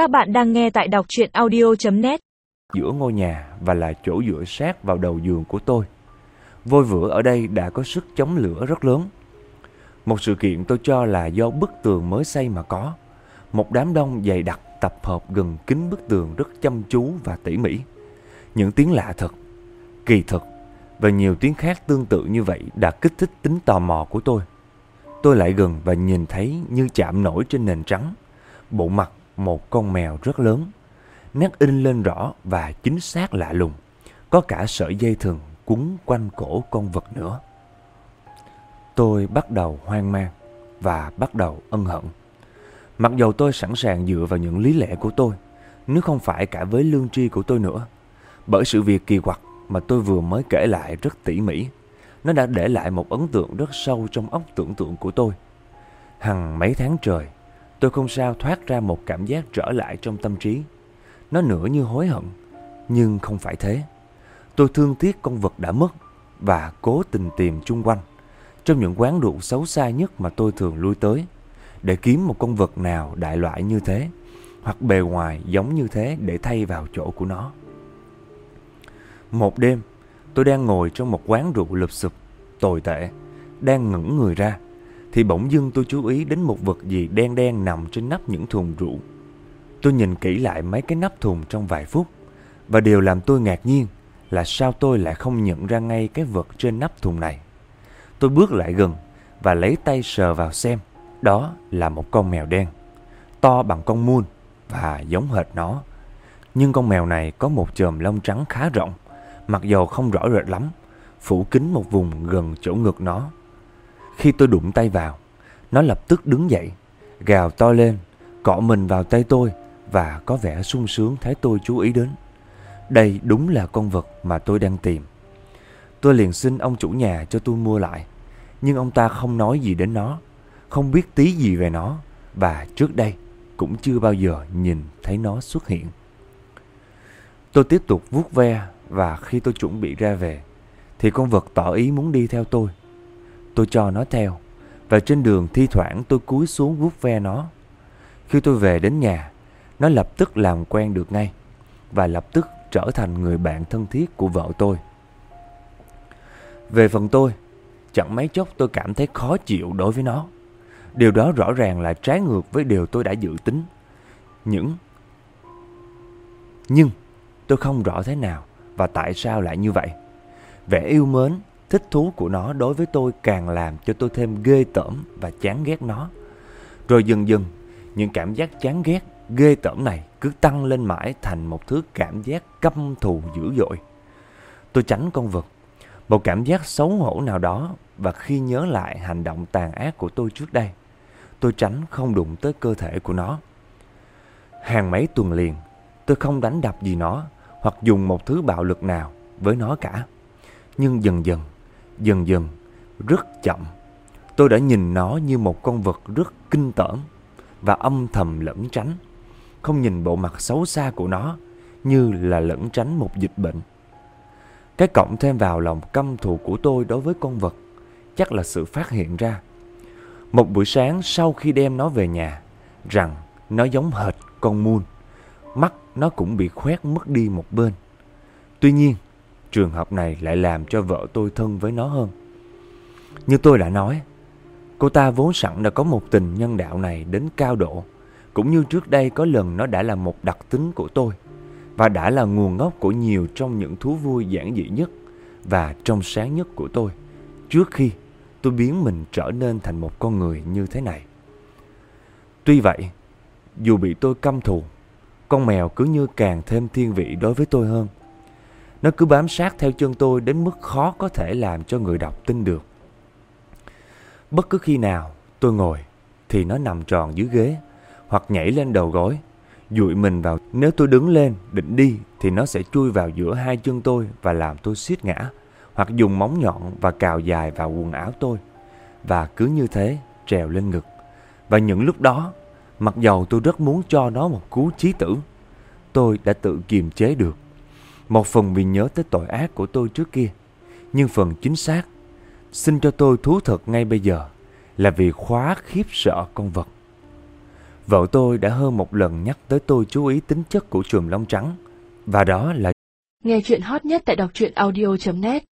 Các bạn đang nghe tại đọc chuyện audio.net Giữa ngôi nhà và là chỗ dựa sát vào đầu giường của tôi. Vôi vữa ở đây đã có sức chống lửa rất lớn. Một sự kiện tôi cho là do bức tường mới xây mà có. Một đám đông dày đặc tập hợp gần kính bức tường rất chăm chú và tỉ mỉ. Những tiếng lạ thật, kỳ thực và nhiều tiếng khác tương tự như vậy đã kích thích tính tò mò của tôi. Tôi lại gần và nhìn thấy như chạm nổi trên nền trắng, bộ mặt một con mèo rất lớn. Nét in lên rõ và chính xác lạ lùng, có cả sợi dây thừng quấn quanh cổ con vật nữa. Tôi bắt đầu hoang mang và bắt đầu ân hận. Mặc dầu tôi sẵn sàng dựa vào những lý lẽ của tôi, nếu không phải cả với lương tri của tôi nữa. Bởi sự việc kỳ quặc mà tôi vừa mới kể lại rất tỉ mỉ, nó đã để lại một ấn tượng rất sâu trong óc tưởng tượng của tôi. Hằng mấy tháng trời, tôi không sao thoát ra một cảm giác trở lại trong tâm trí. Nó nửa như hối hận, nhưng không phải thế. Tôi thương tiếc con vật đã mất và cố tình tìm chung quanh trong những quán rượu xấu xa nhất mà tôi thường lui tới để kiếm một con vật nào đại loại như thế hoặc bề ngoài giống như thế để thay vào chỗ của nó. Một đêm, tôi đang ngồi trong một quán rượu lụp xụp, tồi tệ, đang ngẩng người ra, thì bỗng dưng tôi chú ý đến một vật gì đen đen nằm trên nắp những thùng rượu. Tôi nhìn kỹ lại mấy cái nắp thùng trong vài phút, và điều làm tôi ngạc nhiên là sao tôi lại không nhận ra ngay cái vật trên nắp thùng này. Tôi bước lại gần và lấy tay sờ vào xem, đó là một con mèo đen, to bằng con muôn và giống hệt nó. Nhưng con mèo này có một chòm lông trắng khá rộng, mặc dầu không rõ rệt lắm, phủ kín một vùng gần chỗ ngực nó. Khi tôi đụng tay vào, nó lập tức đứng dậy, gào to lên, cọ mình vào tay tôi và có vẻ sung sướng thấy tôi chú ý đến. Đây đúng là con vật mà tôi đang tìm. Tôi liền xin ông chủ nhà cho tôi mua lại, nhưng ông ta không nói gì đến nó, không biết tí gì về nó và trước đây cũng chưa bao giờ nhìn thấy nó xuất hiện. Tôi tiếp tục vuốt ve và khi tôi chuẩn bị ra về thì con vật tỏ ý muốn đi theo tôi. Tôi cho nó theo và trên đường thi thoảng tôi cúi xuống vuốt ve nó. Khi tôi về đến nhà, nó lập tức làm quen được ngay và lập tức trở thành người bạn thân thiết của vợ tôi. Về phần tôi, chẳng mấy chốc tôi cảm thấy khó chịu đối với nó. Điều đó rõ ràng là trái ngược với điều tôi đã dự tính. Những Nhưng tôi không rõ thế nào và tại sao lại như vậy. Vẻ yêu mến, thích thú của nó đối với tôi càng làm cho tôi thêm ghê tởm và chán ghét nó. Rồi dần dần, những cảm giác chán ghét, ghê tởm này cứ tăng lên mãi thành một thứ cảm giác căm thù dữ dội. Tôi tránh con vật, một cảm giác xấu hổ nào đó và khi nhớ lại hành động tàn ác của tôi trước đây, tôi tránh không đụng tới cơ thể của nó. Hàng mấy tuần liền, tôi không đánh đập gì nó hoặc dùng một thứ bạo lực nào với nó cả. Nhưng dần dần, dần dần, rất chậm, tôi đã nhìn nó như một con vật rất kinh tởm và âm thầm lẩn tránh, không nhìn bộ mặt xấu xa của nó như là lẩn tránh một dịch bệnh. Cái cộng thêm vào lòng căm thù của tôi đối với con vật chắc là sự phát hiện ra. Một buổi sáng sau khi đem nó về nhà, rằng nó giống hệt con muôn, mắt nó cũng bị khoét mất đi một bên. Tuy nhiên, trường hợp này lại làm cho vợ tôi thân với nó hơn. Như tôi đã nói, cô ta vốn sẵn đã có một tình nhân đạo này đến cao độ, cũng như trước đây có lần nó đã là một đặc tính của tôi và đã là nguồn gốc của nhiều trong những thú vui giản dị nhất và trong sáng nhất của tôi trước khi tôi biến mình trở nên thành một con người như thế này. Tuy vậy, dù bị tôi căm thù, con mèo cứ như càng thêm thiên vị đối với tôi hơn. Nó cứ bám sát theo chân tôi đến mức khó có thể làm cho người đọc tin được. Bất cứ khi nào tôi ngồi thì nó nằm tròn dưới ghế hoặc nhảy lên đầu gối, dụi mình vào. Nếu tôi đứng lên định đi thì nó sẽ chui vào giữa hai chân tôi và làm tôi suýt ngã hoặc dùng móng nhọn và cào dài vào quần áo tôi và cứ như thế trèo lên ngực. Và những lúc đó, mặc dầu tôi rất muốn cho nó một cú chí tử, tôi đã tự kiềm chế được. Một phần vì nhớ tới tội ác của tôi trước kia, nhưng phần chính xác, xin cho tôi thú thật ngay bây giờ là vì khóa khiếp sợ con vật. Vợ tôi đã hơn một lần nhắc tới tôi chú ý tính chất của chùm lông trắng. Và đó là Nghe chuyện hot nhất tại đọc truyện audio.net